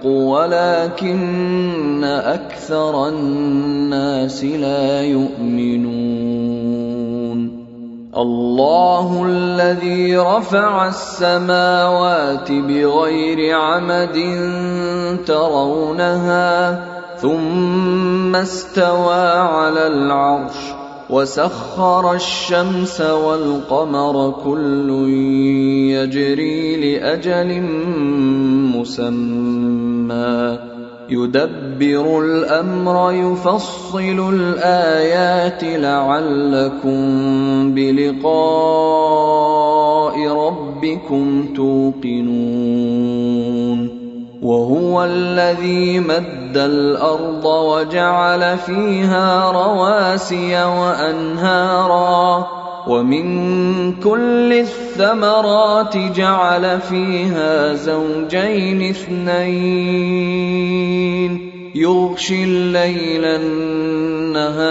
الحق ولكن أكثر الناس لا يؤمنون الله الذي رفع السماوات بغير عمد ترونها ثم استوى على العرش وسخر الشمس والقمر كل يجري لأجل مسمى. يدبر الأمر يفصل الآيات لعلكم بلقاء ربكم توقنون. وهو الذي مد الأرض وجعل فيها رواسي وأنهارا ومن كل الثمرات جعل فيها زوجين اثنين يغشي الليل النهار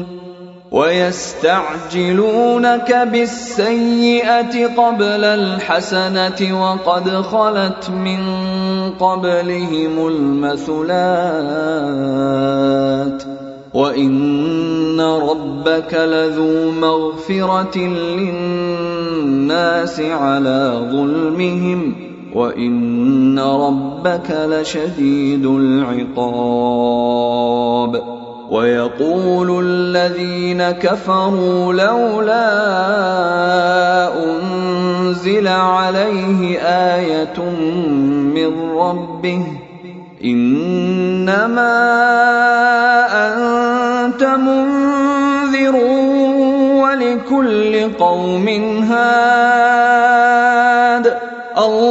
ويستعجلونك بالسيئة قبل الحسنة وقد خلت من قبلهم المثلات وإن ربك لذو مغفرة للناس على ظلمهم وإن ربك لشديد العقاب ويقول الذين كفروا لولا أنزل عليه آية من ربه إنما أنت منذر ولكل قوم هاد الله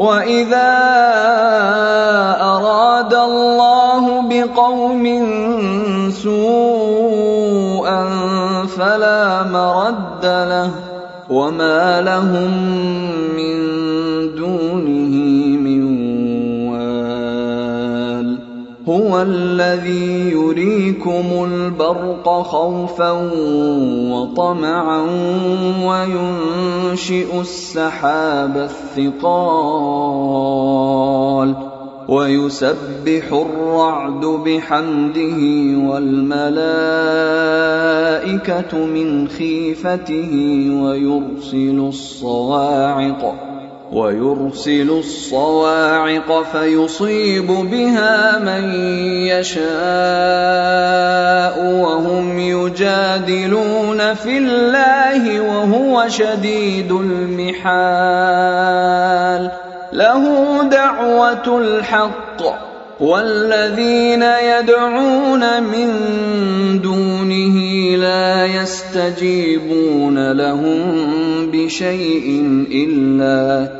واذا اراد الله بقوم سوءا فلا مرد له وما لهم من دونه هو الذي يريكم البرق خوفا وطمعا وينشئ السحاب الثقال ويسبح الرعد بحمده والملائكة من خيفته ويرسل الصواعق ويرسل الصواعق فيصيب بها من يشاء وهم يجادلون في الله وهو شديد المحال. له دعوة الحق والذين يدعون من دونه لا يستجيبون لهم بشيء إلا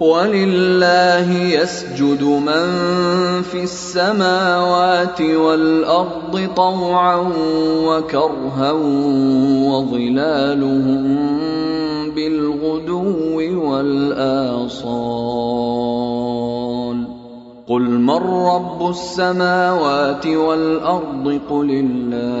ولله يسجد من في السماوات والارض طوعا وكرها وظلالهم بالغدو والاصال قل من رب السماوات والارض قل الله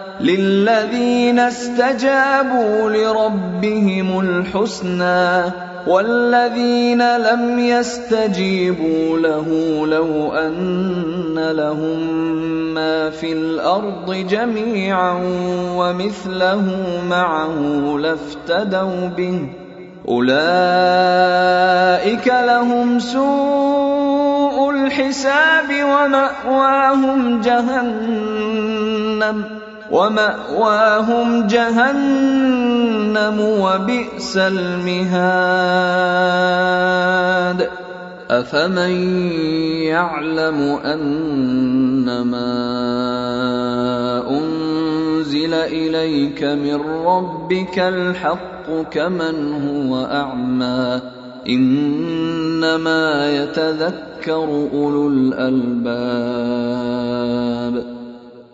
للذين استجابوا لربهم الحسنى والذين لم يستجيبوا له لو أن لهم ما في الأرض جميعا ومثله معه لافتدوا به أولئك لهم سوء الحساب ومأواهم جهنم ومأواهم جهنم وبئس المهاد. أفمن يعلم أنما أنزل إليك من ربك الحق كمن هو أعمى؟ إنما يتذكر أولو الألباب.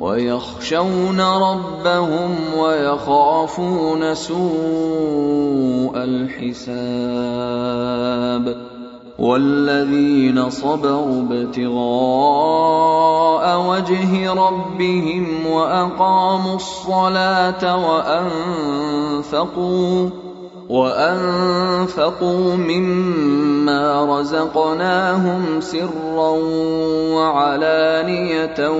ويخشون ربهم ويخافون سوء الحساب والذين صبروا ابتغاء وجه ربهم وأقاموا الصلاة وأنفقوا وأنفقوا مما رزقناهم سرا وعلانية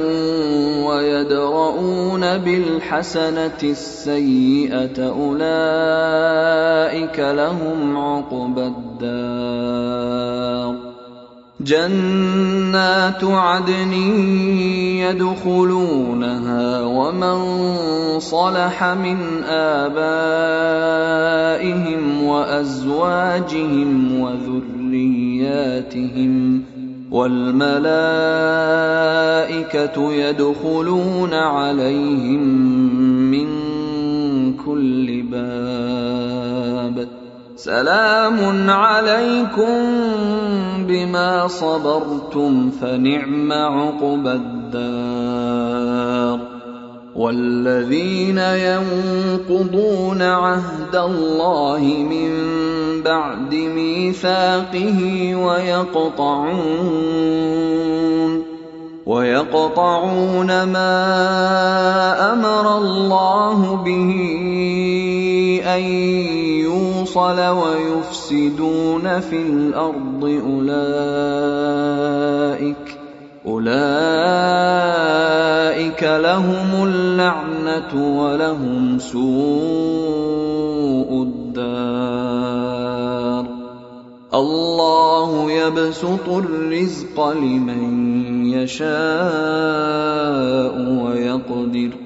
ويدرؤون بالحسنة السيئة أولئك لهم عقبى الدار جنات عدن يدخلونها ومن صلح من آبائهم وأزواجهم وذرياتهم والملائكة يدخلون عليهم من كل باب سلام عليكم بما صبرتم فنعم عقبى الدار والذين ينقضون عهد الله من بعد ميثاقه ويقطعون ويقطعون ما أمر الله به ان يوصل ويفسدون في الأرض اولئك اولئك لهم اللعنه ولهم سوء الدار الله يبسط الرزق لمن يشاء ويقدر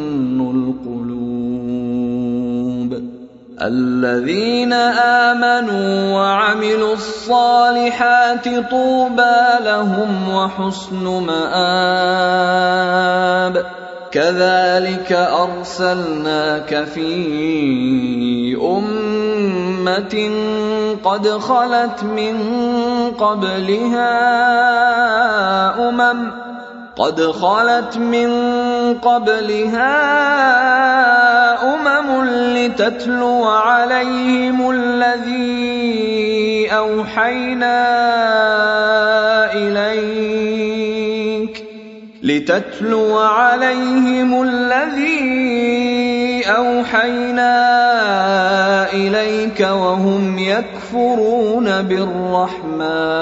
الذين آمنوا وعملوا الصالحات طوبى لهم وحسن مآب. كذلك أرسلناك في أمة قد خلت من قبلها أمم قد خلت من قبلها أمم لتتلو عليهم الذي أوحينا إليك لتتلو عليهم الذي أوحينا إليك وهم يكفرون بالرحمن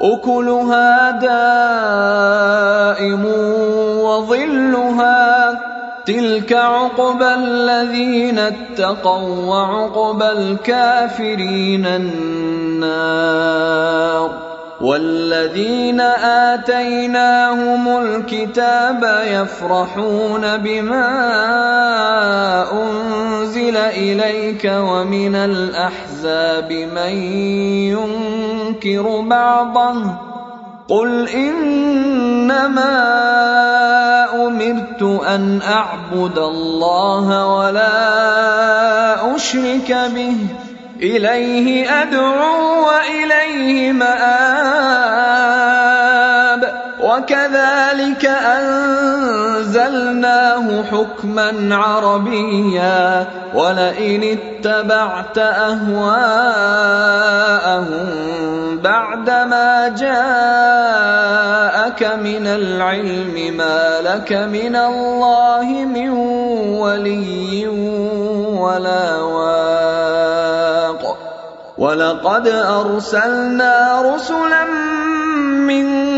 أكلها دائم وظلها تلك عقبى الذين اتقوا وعقبى الكافرين النار والذين آتيناهم الكتاب يفرحون بما أنزل إليك ومن الأحزاب من ينكر بعضه قل إنما أمرت أن أعبد الله ولا أشرك به إليه أدعو وإليه مآب وكذلك أنزلناه حكما عربيا ولئن اتبعت أهواءهم بعدما جاءك من العلم ما لك من الله من ولي ولا واق. ولقد أرسلنا رسلا من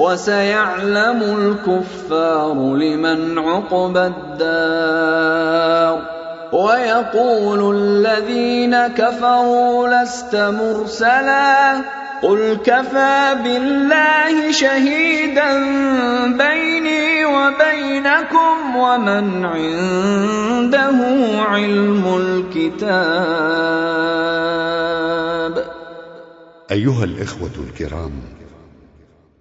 وسيعلم الكفار لمن عقبى الدار ويقول الذين كفروا لست مرسلا قل كفى بالله شهيدا بيني وبينكم ومن عنده علم الكتاب أيها الإخوة الكرام